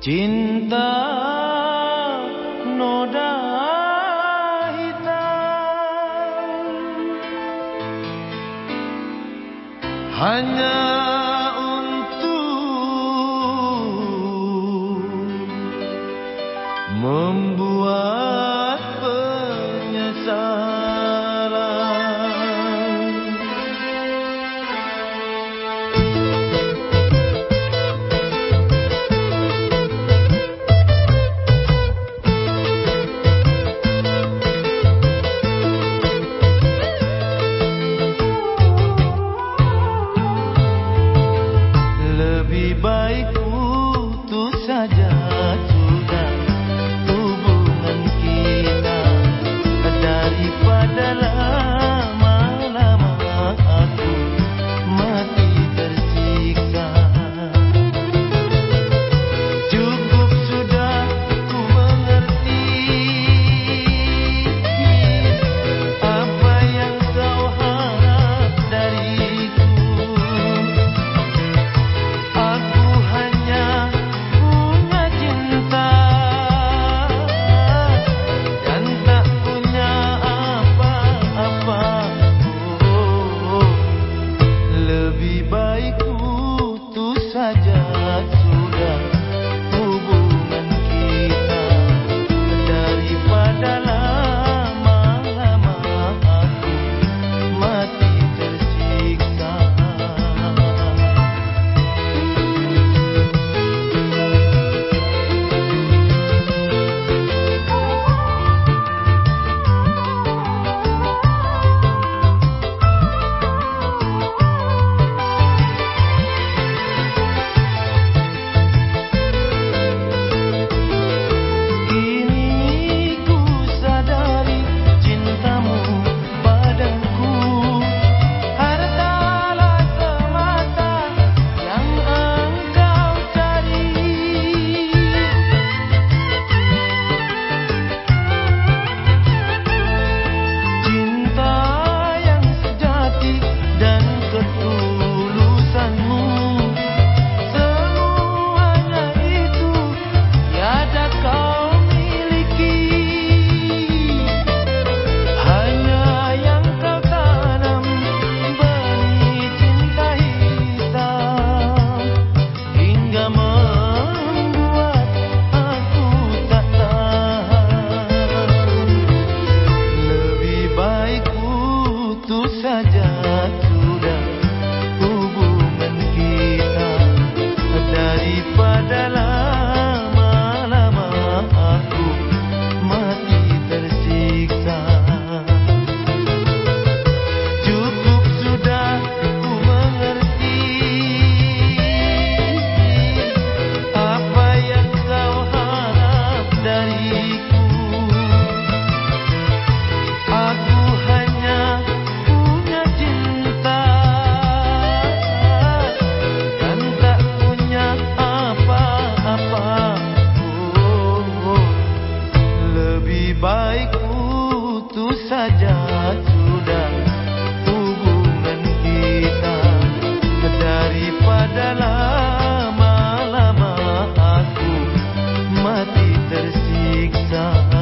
Cinta noda hitam. Hanya untuk membuat baik saja sudah hubungan kita daripada lama-lama aku mati tersiksa.